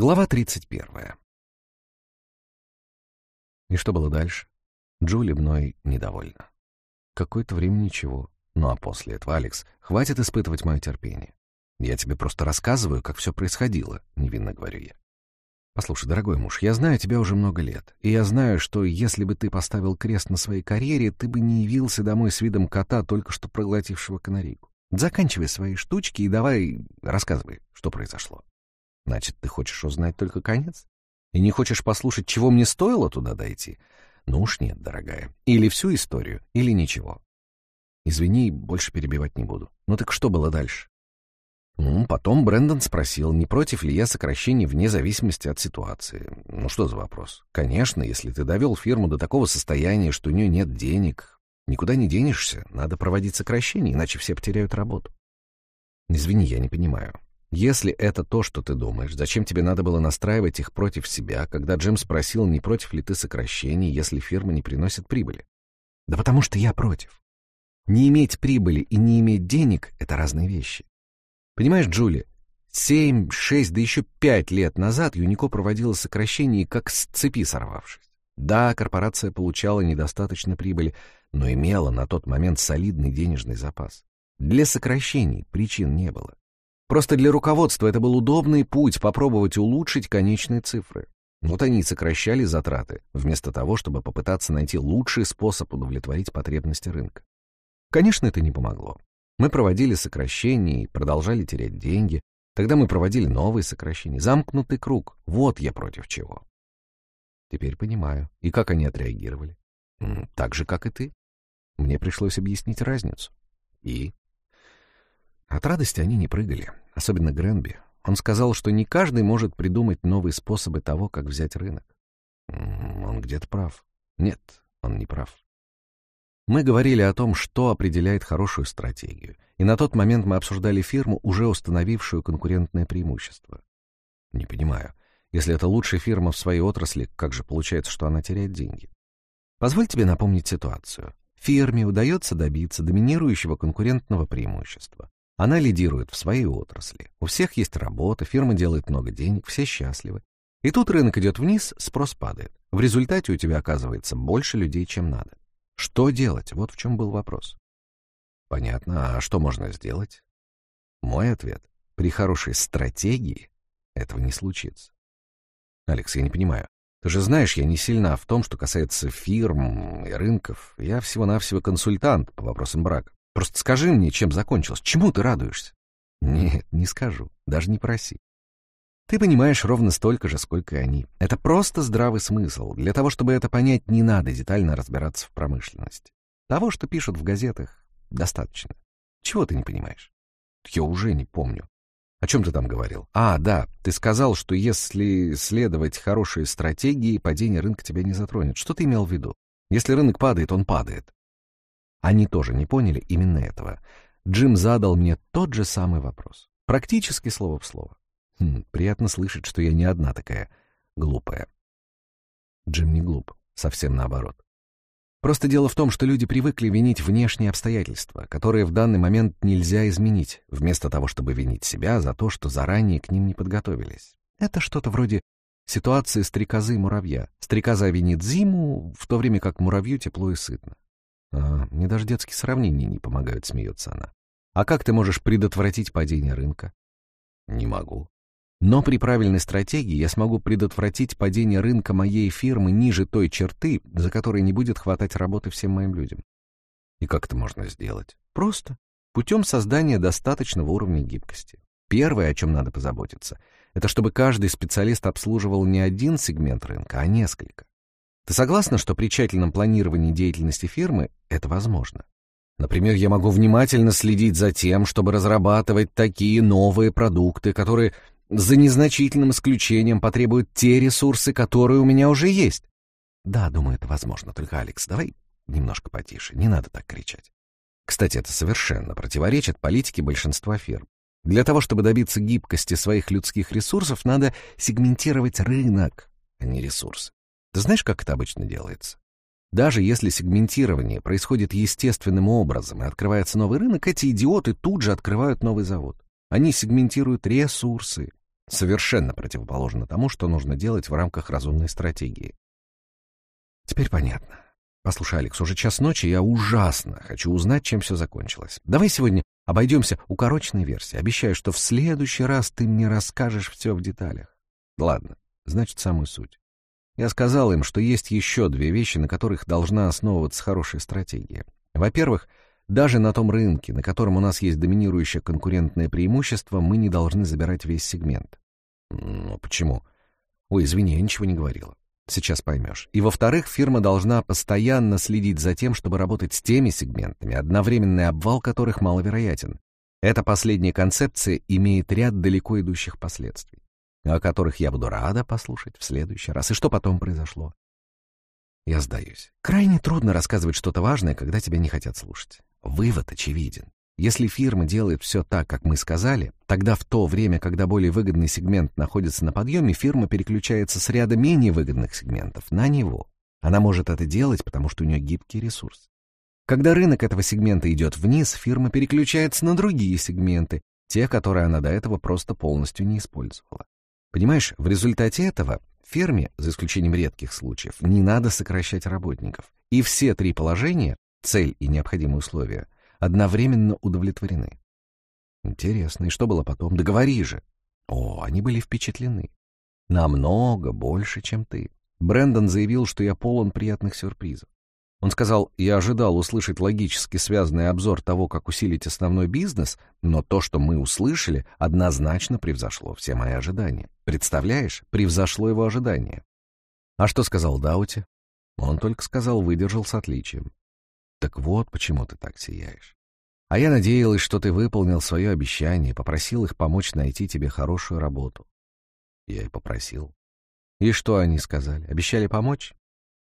Глава 31. И что было дальше? Джули мной недовольна. Какое-то время ничего. Ну а после этого, Алекс, хватит испытывать мое терпение. Я тебе просто рассказываю, как все происходило, невинно говорю я. Послушай, дорогой муж, я знаю тебя уже много лет, и я знаю, что если бы ты поставил крест на своей карьере, ты бы не явился домой с видом кота, только что проглотившего канарику. Заканчивай свои штучки и давай рассказывай, что произошло. Значит, ты хочешь узнать только конец? И не хочешь послушать, чего мне стоило туда дойти? Ну уж нет, дорогая. Или всю историю, или ничего. Извини, больше перебивать не буду. Ну так что было дальше? Ну, потом Брэндон спросил, не против ли я сокращений вне зависимости от ситуации. Ну что за вопрос? Конечно, если ты довел фирму до такого состояния, что у нее нет денег, никуда не денешься, надо проводить сокращения, иначе все потеряют работу. Извини, я не понимаю. Если это то, что ты думаешь, зачем тебе надо было настраивать их против себя, когда Джим спросил, не против ли ты сокращений, если фирма не приносит прибыли? Да потому что я против. Не иметь прибыли и не иметь денег — это разные вещи. Понимаешь, Джули, семь, шесть, да еще пять лет назад Юнико проводила сокращение, как с цепи сорвавшись. Да, корпорация получала недостаточно прибыли, но имела на тот момент солидный денежный запас. Для сокращений причин не было. Просто для руководства это был удобный путь попробовать улучшить конечные цифры. Вот они и сокращали затраты, вместо того, чтобы попытаться найти лучший способ удовлетворить потребности рынка. Конечно, это не помогло. Мы проводили сокращения и продолжали терять деньги. Тогда мы проводили новые сокращения. Замкнутый круг. Вот я против чего. Теперь понимаю. И как они отреагировали? Так же, как и ты. Мне пришлось объяснить разницу. И? От радости они не прыгали. Особенно Гренби. Он сказал, что не каждый может придумать новые способы того, как взять рынок. Он где-то прав. Нет, он не прав. Мы говорили о том, что определяет хорошую стратегию, и на тот момент мы обсуждали фирму, уже установившую конкурентное преимущество. Не понимаю, если это лучшая фирма в своей отрасли, как же получается, что она теряет деньги? Позволь тебе напомнить ситуацию. Фирме удается добиться доминирующего конкурентного преимущества. Она лидирует в своей отрасли. У всех есть работа, фирма делает много денег, все счастливы. И тут рынок идет вниз, спрос падает. В результате у тебя оказывается больше людей, чем надо. Что делать? Вот в чем был вопрос. Понятно. А что можно сделать? Мой ответ. При хорошей стратегии этого не случится. Алекс, я не понимаю. Ты же знаешь, я не сильна в том, что касается фирм и рынков. Я всего-навсего консультант по вопросам брака. Просто скажи мне, чем закончилось. Чему ты радуешься? Нет, не скажу. Даже не проси. Ты понимаешь ровно столько же, сколько и они. Это просто здравый смысл. Для того, чтобы это понять, не надо детально разбираться в промышленности. Того, что пишут в газетах, достаточно. Чего ты не понимаешь? Я уже не помню. О чем ты там говорил? А, да, ты сказал, что если следовать хорошей стратегии, падение рынка тебя не затронет. Что ты имел в виду? Если рынок падает, он падает. Они тоже не поняли именно этого. Джим задал мне тот же самый вопрос. Практически слово в слово. Хм, приятно слышать, что я не одна такая глупая. Джим не глуп, совсем наоборот. Просто дело в том, что люди привыкли винить внешние обстоятельства, которые в данный момент нельзя изменить, вместо того, чтобы винить себя за то, что заранее к ним не подготовились. Это что-то вроде ситуации стрекозы и муравья. Стрекоза винит зиму, в то время как муравью тепло и сытно. А, мне даже детские сравнения не помогают, смеется она. А как ты можешь предотвратить падение рынка? Не могу. Но при правильной стратегии я смогу предотвратить падение рынка моей фирмы ниже той черты, за которой не будет хватать работы всем моим людям. И как это можно сделать? Просто. Путем создания достаточного уровня гибкости. Первое, о чем надо позаботиться, это чтобы каждый специалист обслуживал не один сегмент рынка, а несколько. Ты согласна, что при тщательном планировании деятельности фирмы это возможно? Например, я могу внимательно следить за тем, чтобы разрабатывать такие новые продукты, которые за незначительным исключением потребуют те ресурсы, которые у меня уже есть. Да, думаю, это возможно. Только, Алекс, давай немножко потише. Не надо так кричать. Кстати, это совершенно противоречит политике большинства фирм. Для того, чтобы добиться гибкости своих людских ресурсов, надо сегментировать рынок, а не ресурсы. Ты знаешь, как это обычно делается? Даже если сегментирование происходит естественным образом и открывается новый рынок, эти идиоты тут же открывают новый завод. Они сегментируют ресурсы, Совершенно противоположно тому, что нужно делать в рамках разумной стратегии. Теперь понятно. Послушай, Алекс, уже час ночи, я ужасно хочу узнать, чем все закончилось. Давай сегодня обойдемся укороченной версии. Обещаю, что в следующий раз ты мне расскажешь все в деталях. Ладно, значит, самую суть. Я сказал им, что есть еще две вещи, на которых должна основываться хорошая стратегия. Во-первых, даже на том рынке, на котором у нас есть доминирующее конкурентное преимущество, мы не должны забирать весь сегмент. Ну, почему? Ой, извини, я ничего не говорила. Сейчас поймешь. И во-вторых, фирма должна постоянно следить за тем, чтобы работать с теми сегментами, одновременный обвал которых маловероятен. Эта последняя концепция имеет ряд далеко идущих последствий, о которых я буду рада послушать в следующий раз. И что потом произошло? Я сдаюсь. Крайне трудно рассказывать что-то важное, когда тебя не хотят слушать. Вывод очевиден. Если фирма делает все так, как мы сказали, тогда в то время, когда более выгодный сегмент находится на подъеме, фирма переключается с ряда менее выгодных сегментов на него. Она может это делать, потому что у нее гибкий ресурс. Когда рынок этого сегмента идет вниз, фирма переключается на другие сегменты, те, которые она до этого просто полностью не использовала. Понимаешь, в результате этого фирме, за исключением редких случаев, не надо сокращать работников. И все три положения, цель и необходимые условия, одновременно удовлетворены. Интересно, и что было потом? Договори же. О, они были впечатлены. Намного больше, чем ты. Брэндон заявил, что я полон приятных сюрпризов. Он сказал, я ожидал услышать логически связанный обзор того, как усилить основной бизнес, но то, что мы услышали, однозначно превзошло все мои ожидания. Представляешь, превзошло его ожидания. А что сказал Даути? Он только сказал, выдержал с отличием. Так вот, почему ты так сияешь. А я надеялась, что ты выполнил свое обещание, попросил их помочь найти тебе хорошую работу. Я и попросил. И что они сказали? Обещали помочь?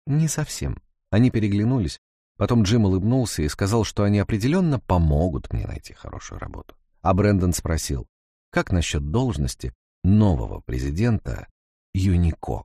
Не совсем. Они переглянулись. Потом Джим улыбнулся и сказал, что они определенно помогут мне найти хорошую работу. А Брэндон спросил, как насчет должности нового президента Юнико?